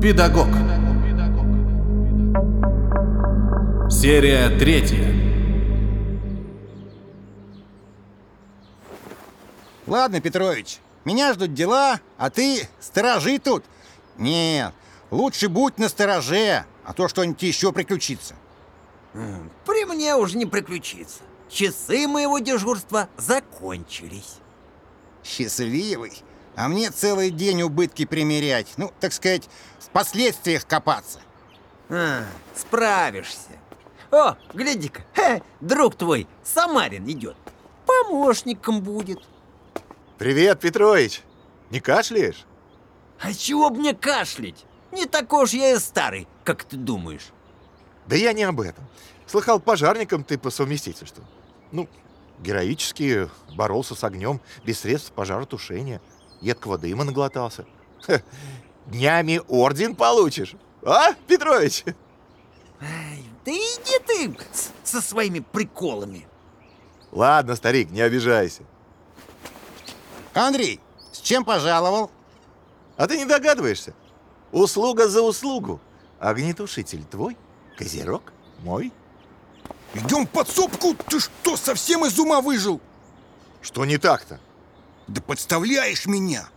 Педагог. Серия третья. Ладно, Петрович, меня ждут дела, а ты сторожи тут. Нет, лучше будь на стороже, а то что-нибудь еще приключится. При мне уже не приключится. Часы моего дежурства закончились. Счастливый. А мне целый день убытки примерять. Ну, так сказать, в последствиях копаться. А, справишься. О, гляди-ка, друг твой, Самарин идет. Помощником будет. Привет, Петрович. Не кашляешь? А чего б мне кашлять? Не такой уж я и старый, как ты думаешь. Да я не об этом. Слыхал, пожарником ты по совместительству. Ну, героически боролся с огнем без средств пожаротушения. Едкого дыма наглотался. Ха, днями орден получишь. А, Петрович? Ай, да иди ты со своими приколами. Ладно, старик, не обижайся. Андрей, с чем пожаловал? А ты не догадываешься? Услуга за услугу. Огнетушитель твой, козерог мой. Идем в подсобку? Ты что, совсем из ума выжил? Что не так-то? Да подставляешь меня.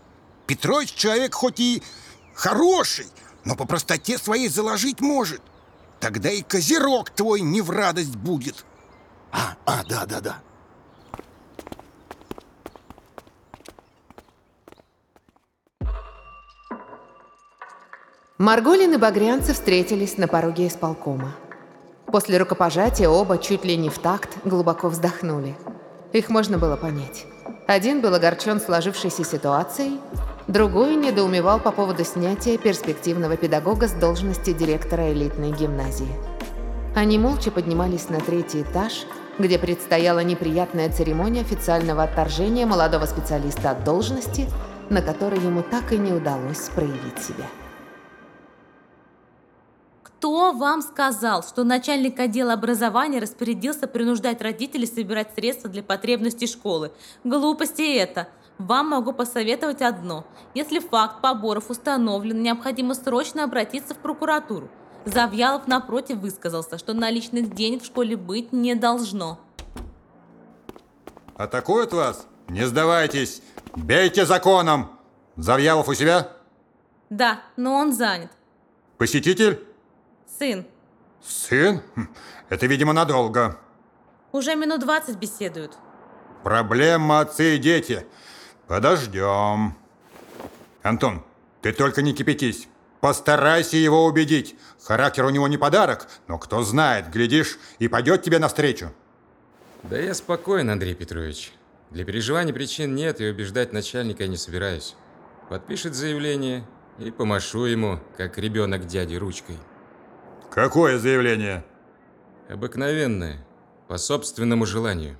Петрович человек хоть и хороший, но по простоте своей заложить может. Тогда и козерог твой не в радость будет. А, а, да, да, да. Марголин и Багрянцев встретились на пороге исполкома. После рукопожатия оба чуть ли не в такт глубоко вздохнули. Их можно было понять. Один был огорчен сложившейся ситуацией, другой недоумевал по поводу снятия перспективного педагога с должности директора элитной гимназии. Они молча поднимались на третий этаж, где предстояла неприятная церемония официального отторжения молодого специалиста от должности, на которой ему так и не удалось проявить себя. Кто вам сказал, что начальник отдела образования распорядился принуждать родителей собирать средства для потребностей школы? Глупости это. Вам могу посоветовать одно. Если факт поборов установлен, необходимо срочно обратиться в прокуратуру. Завьялов, напротив, высказался, что наличных денег в школе быть не должно. Атакуют вас? Не сдавайтесь! Бейте законом! Завьялов у себя? Да, но он занят. Посетитель? Сын. Сын? Хм, Это, видимо, надолго. Уже минут 20 беседуют. Проблема отцы и дети. Подождем. Антон, ты только не кипятись. Постарайся его убедить. Характер у него не подарок, но кто знает, глядишь, и пойдет тебе навстречу. Да я спокоен, Андрей Петрович. Для переживаний причин нет, и убеждать начальника я не собираюсь. Подпишет заявление и помашу ему, как ребенок дяде ручкой. Какое заявление? Обыкновенное, по собственному желанию.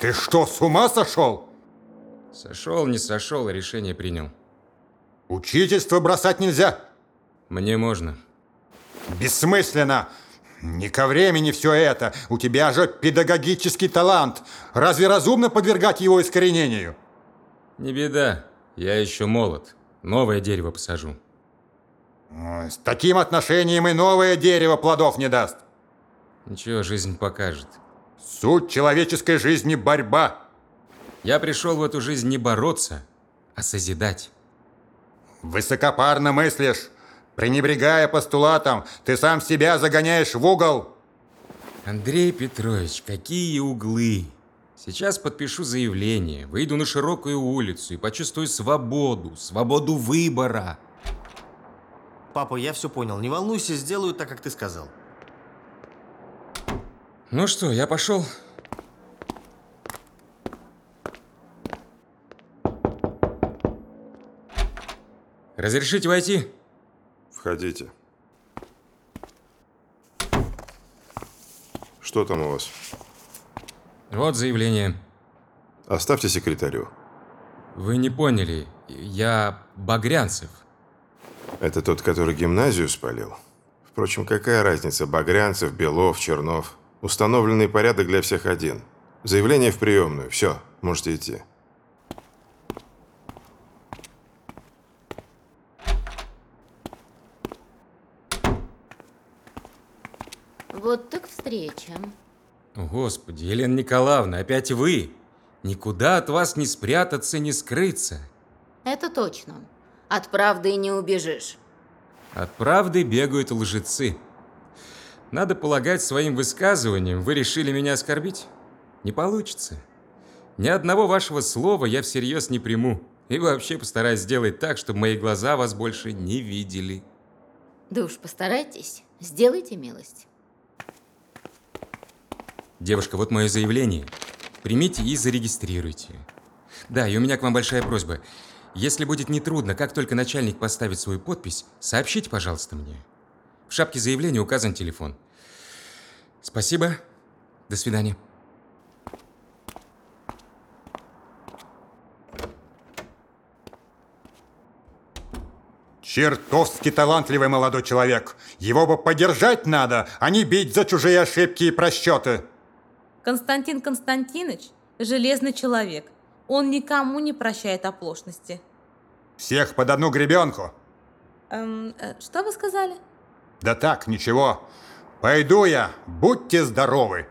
Ты что, с ума сошел? Сошел, не сошел, а решение принял. Учительство бросать нельзя. Мне можно. Бессмысленно. Не ко времени все это. У тебя же педагогический талант. Разве разумно подвергать его искоренению? Не беда, я еще молод. Новое дерево посажу. С таким отношением и новое дерево плодов не даст. Ничего, жизнь покажет. Суть человеческой жизни – борьба. Я пришел в эту жизнь не бороться, а созидать. Высокопарно мыслишь. Пренебрегая постулатом, ты сам себя загоняешь в угол. Андрей Петрович, какие углы! Сейчас подпишу заявление, выйду на широкую улицу и почувствую свободу, свободу выбора. Папа, я все понял. Не волнуйся, сделаю так, как ты сказал. Ну что, я пошел. Разрешите войти? Входите. Что там у вас? Вот заявление. Оставьте секретарю. Вы не поняли, я Багрянцев. Это тот, который гимназию спалил? Впрочем, какая разница, Багрянцев, Белов, Чернов? Установленный порядок для всех один. Заявление в приемную. Все, можете идти. Вот так встреча. Господи, Елена Николаевна, опять вы? Никуда от вас не спрятаться, не скрыться. Это точно. От правды не убежишь. От правды бегают лжецы. Надо полагать, своим высказыванием вы решили меня оскорбить? Не получится. Ни одного вашего слова я всерьез не приму. И вообще постараюсь сделать так, чтобы мои глаза вас больше не видели. Да уж постарайтесь, сделайте милость. Девушка, вот мое заявление. Примите и зарегистрируйте. Да, и у меня к вам большая просьба. Если будет нетрудно, как только начальник поставит свою подпись, сообщите, пожалуйста, мне. В шапке заявления указан телефон. Спасибо. До свидания. Чертовски талантливый молодой человек. Его бы поддержать надо, а не бить за чужие ошибки и просчеты. Константин Константинович – железный человек. Он никому не прощает оплошности. Всех под одну гребенку. Эм, э, что вы сказали? Да так, ничего. Пойду я. Будьте здоровы.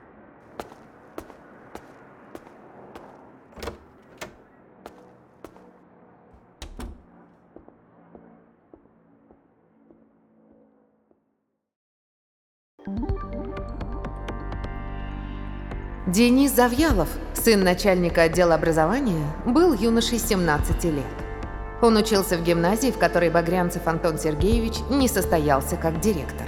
Денис Завьялов, сын начальника отдела образования, был юношей 17 лет. Он учился в гимназии, в которой Багрянцев Антон Сергеевич не состоялся как директор.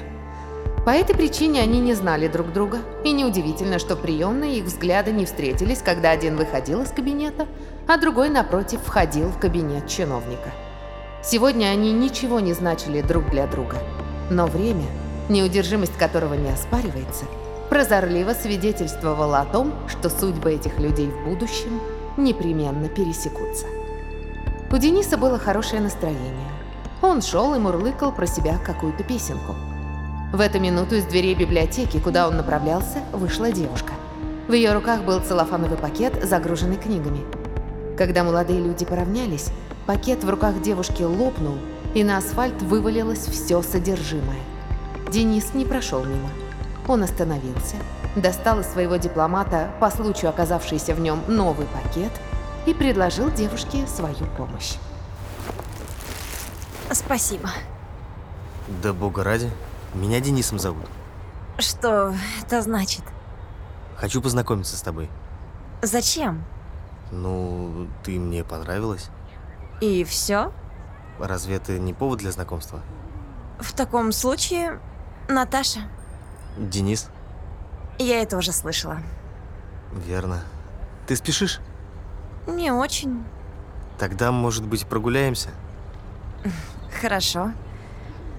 По этой причине они не знали друг друга, и неудивительно, что приемные их взгляды не встретились, когда один выходил из кабинета, а другой, напротив, входил в кабинет чиновника. Сегодня они ничего не значили друг для друга, но время, неудержимость которого не оспаривается, прозорливо свидетельствовало о том, что судьбы этих людей в будущем непременно пересекутся. У Дениса было хорошее настроение. Он шел и мурлыкал про себя какую-то песенку. В эту минуту из дверей библиотеки, куда он направлялся, вышла девушка. В ее руках был целлофановый пакет, загруженный книгами. Когда молодые люди поравнялись, пакет в руках девушки лопнул, и на асфальт вывалилось все содержимое. Денис не прошел мимо. Он остановился, достал из своего дипломата по случаю оказавшийся в нем новый пакет и предложил девушке свою помощь. Спасибо. Да бога ради. Меня Денисом зовут. Что это значит? Хочу познакомиться с тобой. Зачем? Ну, ты мне понравилась. И все? Разве это не повод для знакомства? В таком случае, Наташа. Денис? Я это уже слышала. Верно. Ты спешишь? Не очень. Тогда, может быть, прогуляемся? Хорошо.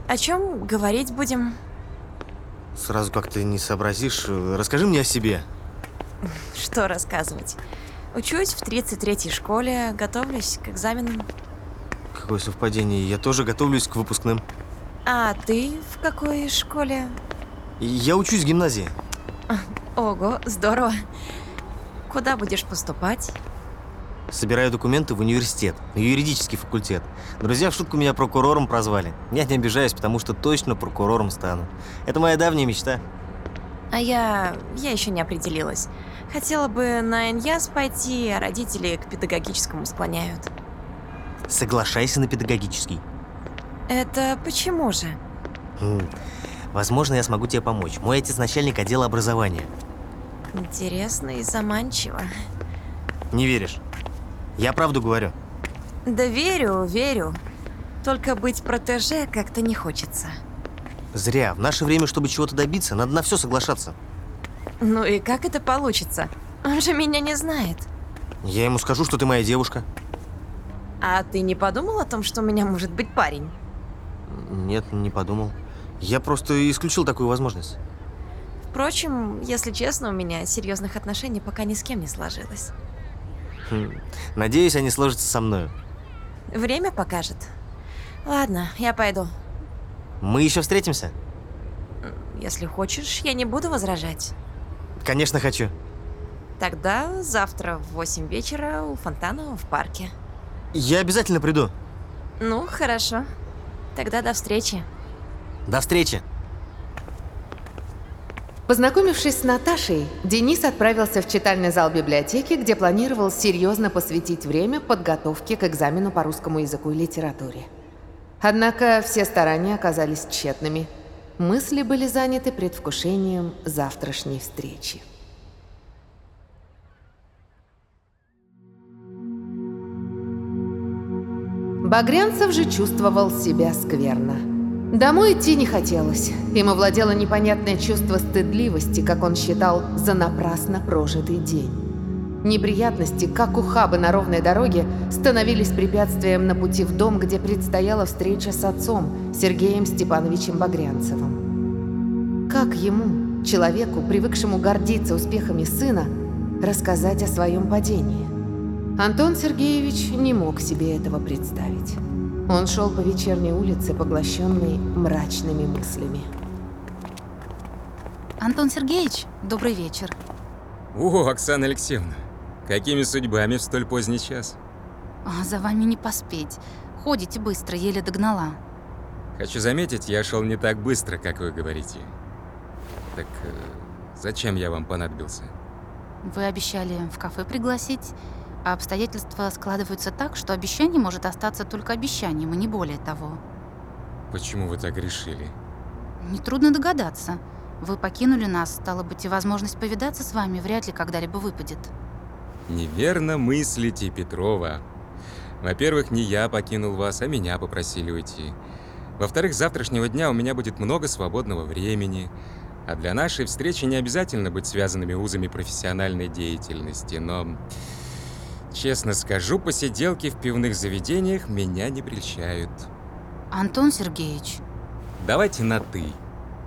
О чем говорить будем? Сразу как ты не сообразишь. Расскажи мне о себе. Что рассказывать? Учусь в 33-й школе, готовлюсь к экзаменам. Какое совпадение. Я тоже готовлюсь к выпускным. А ты в какой школе? Я учусь в гимназии. Ого, здорово. Куда будешь поступать? Собираю документы в университет, на юридический факультет. Друзья в шутку меня прокурором прозвали. Я не обижаюсь, потому что точно прокурором стану. Это моя давняя мечта. А я... я еще не определилась. Хотела бы на НЯС пойти, а родители к педагогическому склоняют. Соглашайся на педагогический. Это почему же? Возможно, я смогу тебе помочь. Мой отец начальник отдела образования. Интересно и заманчиво. Не веришь? Я правду говорю. Да верю, верю. Только быть протеже как-то не хочется. Зря. В наше время, чтобы чего-то добиться, надо на все соглашаться. Ну и как это получится? Он же меня не знает. Я ему скажу, что ты моя девушка. А ты не подумал о том, что у меня может быть парень? Нет, не подумал. Я просто исключил такую возможность. Впрочем, если честно, у меня серьезных отношений пока ни с кем не сложилось. Хм. Надеюсь, они сложатся со мной. Время покажет. Ладно, я пойду. Мы еще встретимся? Если хочешь, я не буду возражать. Конечно, хочу. Тогда завтра в 8 вечера у фонтана в парке. Я обязательно приду. Ну, хорошо. Тогда до встречи. До встречи. Познакомившись с Наташей, Денис отправился в читальный зал библиотеки, где планировал серьезно посвятить время подготовке к экзамену по русскому языку и литературе. Однако все старания оказались тщетными. Мысли были заняты предвкушением завтрашней встречи. Багрянцев же чувствовал себя скверно. Домой идти не хотелось. Им овладело непонятное чувство стыдливости, как он считал, за напрасно прожитый день. Неприятности, как ухабы на ровной дороге, становились препятствием на пути в дом, где предстояла встреча с отцом, Сергеем Степановичем Багрянцевым. Как ему, человеку, привыкшему гордиться успехами сына, рассказать о своем падении? Антон Сергеевич не мог себе этого представить. Он шел по вечерней улице, поглощенный мрачными мыслями. Антон Сергеевич, добрый вечер. О, Оксана Алексеевна, какими судьбами в столь поздний час? А, за вами не поспеть. Ходите быстро, еле догнала. Хочу заметить, я шел не так быстро, как вы говорите. Так э, зачем я вам понадобился? Вы обещали в кафе пригласить, а обстоятельства складываются так, что обещание может остаться только обещанием, и не более того. Почему вы так решили? Нетрудно догадаться. Вы покинули нас, стало быть, и возможность повидаться с вами вряд ли когда-либо выпадет. Неверно мыслите, Петрова. Во-первых, не я покинул вас, а меня попросили уйти. Во-вторых, с завтрашнего дня у меня будет много свободного времени. А для нашей встречи не обязательно быть связанными узами профессиональной деятельности, но... Честно скажу, посиделки в пивных заведениях меня не прельщают. Антон Сергеевич. Давайте на «ты».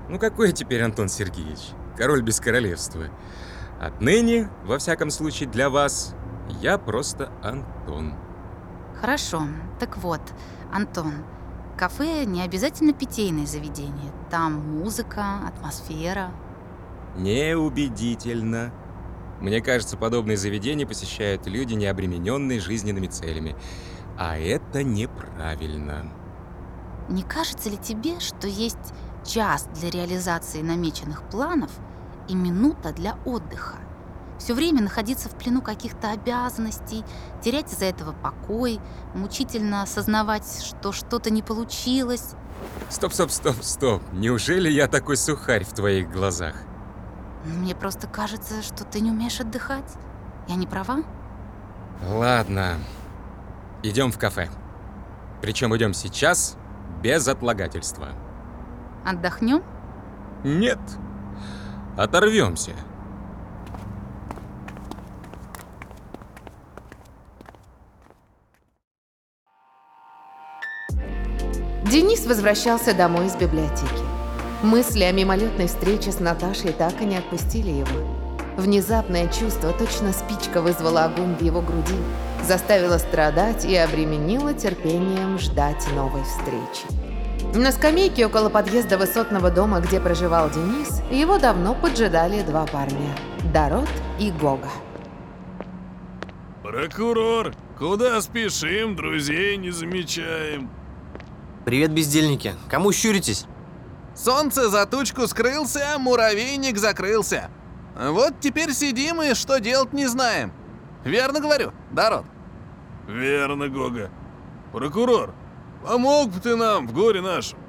Ну какой я теперь Антон Сергеевич? Король без королевства. Отныне, во всяком случае для вас, я просто Антон. Хорошо. Так вот, Антон, кафе не обязательно питейное заведение. Там музыка, атмосфера. Неубедительно. Мне кажется, подобные заведения посещают люди, не обремененные жизненными целями. А это неправильно. Не кажется ли тебе, что есть час для реализации намеченных планов и минута для отдыха? Все время находиться в плену каких-то обязанностей, терять из-за этого покой, мучительно осознавать, что что-то не получилось. Стоп, стоп, стоп, стоп. Неужели я такой сухарь в твоих глазах? Мне просто кажется, что ты не умеешь отдыхать. Я не права? Ладно. Идем в кафе. Причем идем сейчас, без отлагательства. Отдохнем? Нет. Оторвемся. Денис возвращался домой из библиотеки. Мысли о мимолетной встрече с Наташей так и не отпустили его. Внезапное чувство, точно спичка вызвала огонь в его груди, заставило страдать и обременило терпением ждать новой встречи. На скамейке около подъезда высотного дома, где проживал Денис, его давно поджидали два парня – Дарот и Гога. Прокурор, куда спешим, друзей не замечаем. Привет, бездельники. Кому щуритесь? Солнце за тучку скрылся, муравейник закрылся. Вот теперь сидим и что делать не знаем. Верно говорю, Дарот? Верно, Гога. Прокурор, помог бы ты нам в горе нашем?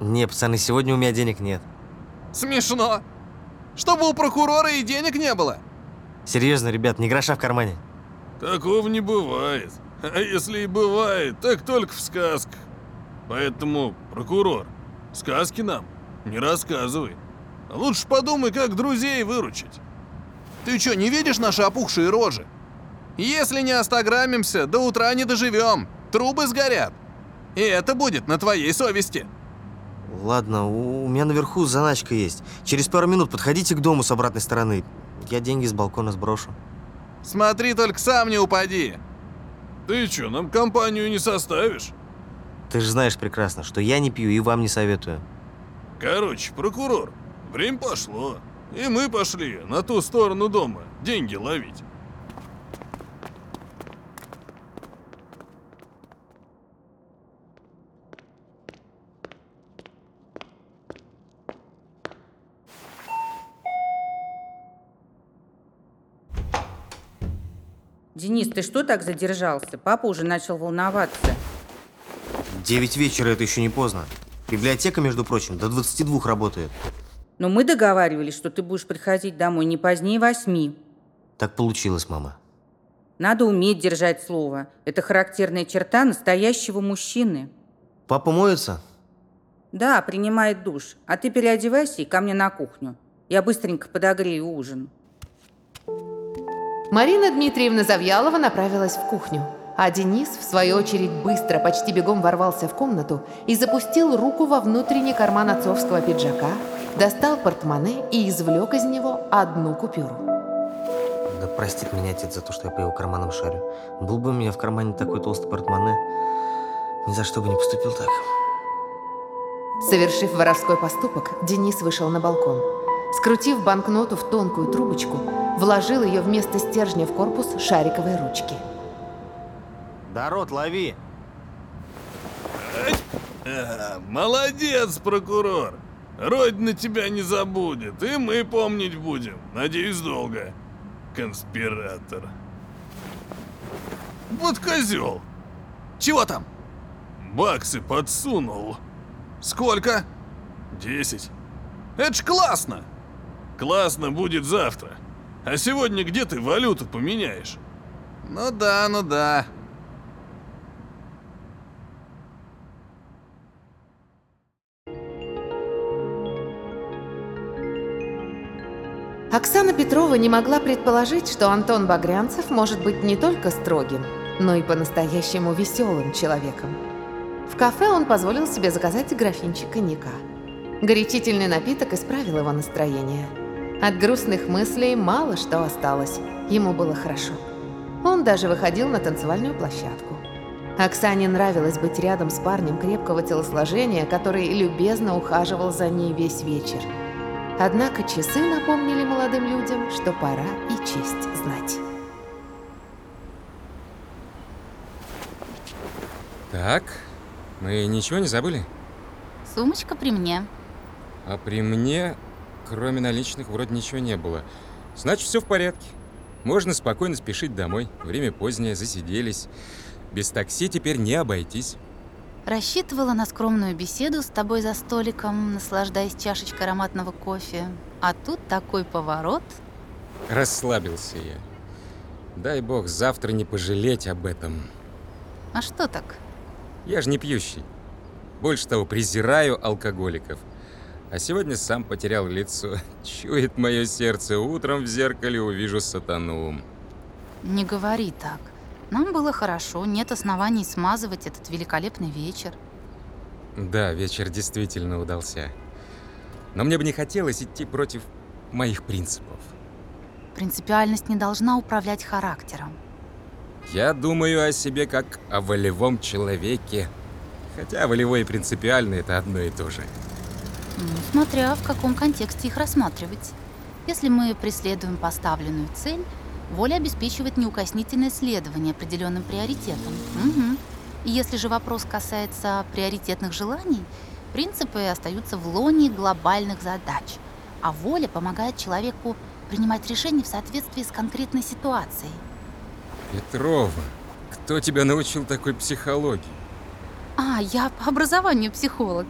Не, пацаны, сегодня у меня денег нет. Смешно. Чтобы у прокурора и денег не было. Серьезно, ребят, ни гроша в кармане. Такого не бывает. А если и бывает, так только в сказках. Поэтому, прокурор, сказки нам не рассказывай. Лучше подумай, как друзей выручить. Ты что, не видишь наши опухшие рожи? Если не остаграмимся, до утра не доживем. Трубы сгорят. И это будет на твоей совести. Ладно, у меня наверху заначка есть. Через пару минут подходите к дому с обратной стороны. Я деньги с балкона сброшу. Смотри, только сам не упади. Ты что, нам компанию не составишь? Ты же знаешь прекрасно, что я не пью и вам не советую. Короче, прокурор, время пошло. И мы пошли на ту сторону дома деньги ловить. Денис, ты что так задержался? Папа уже начал волноваться. Девять вечера это еще не поздно. Библиотека, между прочим, до 22 работает. Но мы договаривались, что ты будешь приходить домой не позднее восьми. Так получилось, мама. Надо уметь держать слово. Это характерная черта настоящего мужчины. Папа моется? Да, принимает душ. А ты переодевайся и ко мне на кухню. Я быстренько подогрею ужин. Марина Дмитриевна Завьялова направилась в кухню, а Денис, в свою очередь, быстро, почти бегом ворвался в комнату и запустил руку во внутренний карман отцовского пиджака, достал портмоне и извлек из него одну купюру. Да простит меня отец за то, что я по его карманам шарю. Был бы у меня в кармане такой толстый портмоне, ни за что бы не поступил так. Совершив воровской поступок, Денис вышел на балкон. Скрутив банкноту в тонкую трубочку, вложил ее вместо стержня в корпус шариковой ручки. Да, рот, лови! А, молодец, прокурор! Родина тебя не забудет, и мы помнить будем. Надеюсь, долго. Конспиратор. Вот козел. Чего там? Баксы подсунул. Сколько? Десять. Это ж классно! Классно будет завтра. А сегодня где ты валюту поменяешь? Ну да, ну да. Оксана Петрова не могла предположить, что Антон Багрянцев может быть не только строгим, но и по-настоящему веселым человеком. В кафе он позволил себе заказать графинчик коньяка. Горячительный напиток исправил его настроение. От грустных мыслей мало что осталось, ему было хорошо. Он даже выходил на танцевальную площадку. Оксане нравилось быть рядом с парнем крепкого телосложения, который любезно ухаживал за ней весь вечер. Однако часы напомнили молодым людям, что пора и честь знать. Так, мы ничего не забыли? Сумочка при мне. А при мне, кроме наличных, вроде ничего не было. Значит, все в порядке. Можно спокойно спешить домой. Время позднее, засиделись. Без такси теперь не обойтись. Рассчитывала на скромную беседу с тобой за столиком, наслаждаясь чашечкой ароматного кофе. А тут такой поворот. Расслабился я. Дай бог завтра не пожалеть об этом. А что так? Я же не пьющий. Больше того, презираю алкоголиков. А сегодня сам потерял лицо. Чует мое сердце, утром в зеркале увижу сатану. Не говори так. Нам было хорошо, нет оснований смазывать этот великолепный вечер. Да, вечер действительно удался. Но мне бы не хотелось идти против моих принципов. Принципиальность не должна управлять характером. Я думаю о себе как о волевом человеке. Хотя волевой и принципиальный – это одно и то же. Ну, смотря в каком контексте их рассматривать. Если мы преследуем поставленную цель, воля обеспечивает неукоснительное следование определенным приоритетам. Угу. И если же вопрос касается приоритетных желаний, принципы остаются в лоне глобальных задач, а воля помогает человеку принимать решения в соответствии с конкретной ситуацией. Петрова, кто тебя научил такой психологии? А, я по образованию психолог.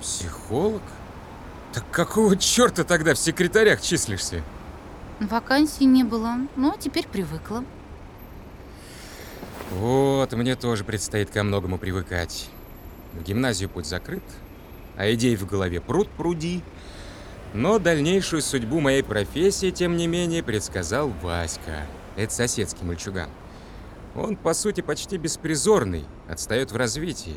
Психолог? Так какого черта тогда в секретарях числишься? Вакансий не было, но теперь привыкла. Вот, мне тоже предстоит ко многому привыкать. В гимназию путь закрыт, а идей в голове пруд пруди. Но дальнейшую судьбу моей профессии, тем не менее, предсказал Васька. Это соседский мальчуган. Он, по сути, почти беспризорный, отстает в развитии.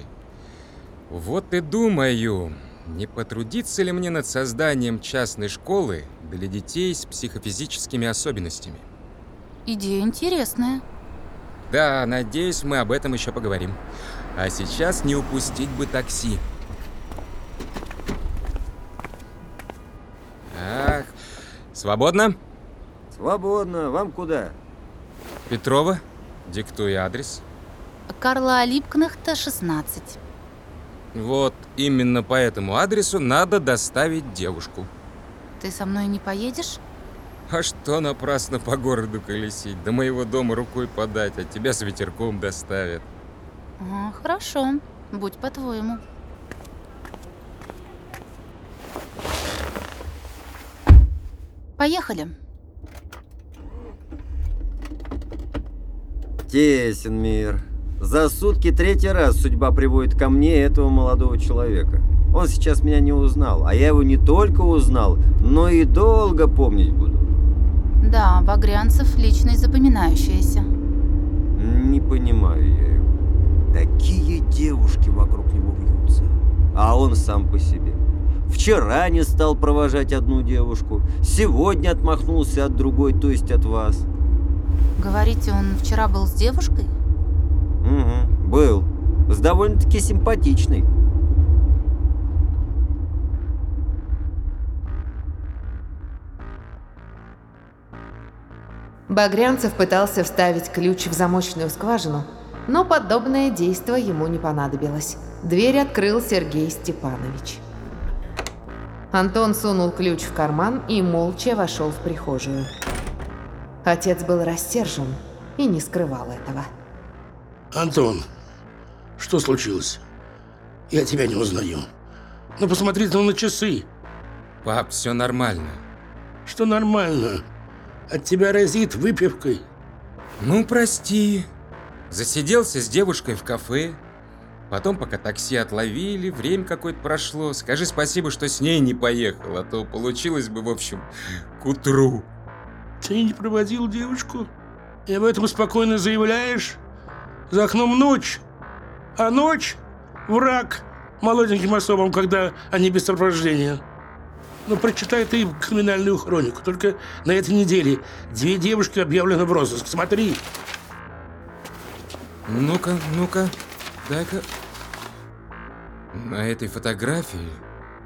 Вот и думаю, не потрудиться ли мне над созданием частной школы для детей с психофизическими особенностями? Идея интересная. Да, надеюсь, мы об этом еще поговорим. А сейчас не упустить бы такси. Ах, свободно? Свободно. Вам куда? Петрова, диктуй адрес. Карла Липкнехта, 16. Вот именно по этому адресу надо доставить девушку. Ты со мной не поедешь? А что напрасно по городу колесить? До моего дома рукой подать, а тебя с ветерком доставят. А, хорошо, будь по-твоему. Поехали. Тесен мир. За сутки третий раз судьба приводит ко мне этого молодого человека. Он сейчас меня не узнал, а я его не только узнал, но и долго помнить буду. Да, Багрянцев личность запоминающаяся. Не понимаю я его. Такие девушки вокруг него вьются, а он сам по себе. Вчера не стал провожать одну девушку, сегодня отмахнулся от другой, то есть от вас. Говорите, он вчера был с девушкой? Угу, был. С довольно-таки симпатичной. Багрянцев пытался вставить ключ в замочную скважину, но подобное действо ему не понадобилось. Дверь открыл Сергей Степанович. Антон сунул ключ в карман и молча вошел в прихожую. Отец был рассержен и не скрывал этого. Антон, что случилось? Я тебя не узнаю. Ну посмотри ты на часы. Пап, все нормально. Что нормально? От тебя разит выпивкой. Ну, прости. Засиделся с девушкой в кафе. Потом, пока такси отловили, время какое-то прошло. Скажи спасибо, что с ней не поехал, а то получилось бы, в общем, к утру. Ты не проводил девушку? И об этом спокойно заявляешь? За окном ночь. А ночь – враг молоденьким особам, когда они без сопровождения. Ну, прочитай ты криминальную хронику. Только на этой неделе две девушки объявлены в розыск. Смотри. Ну-ка, ну-ка, дай-ка... На этой фотографии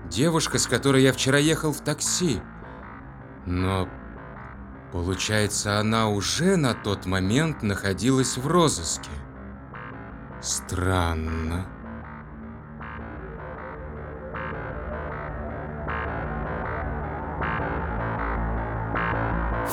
девушка, с которой я вчера ехал в такси. Но получается, она уже на тот момент находилась в розыске. Странно.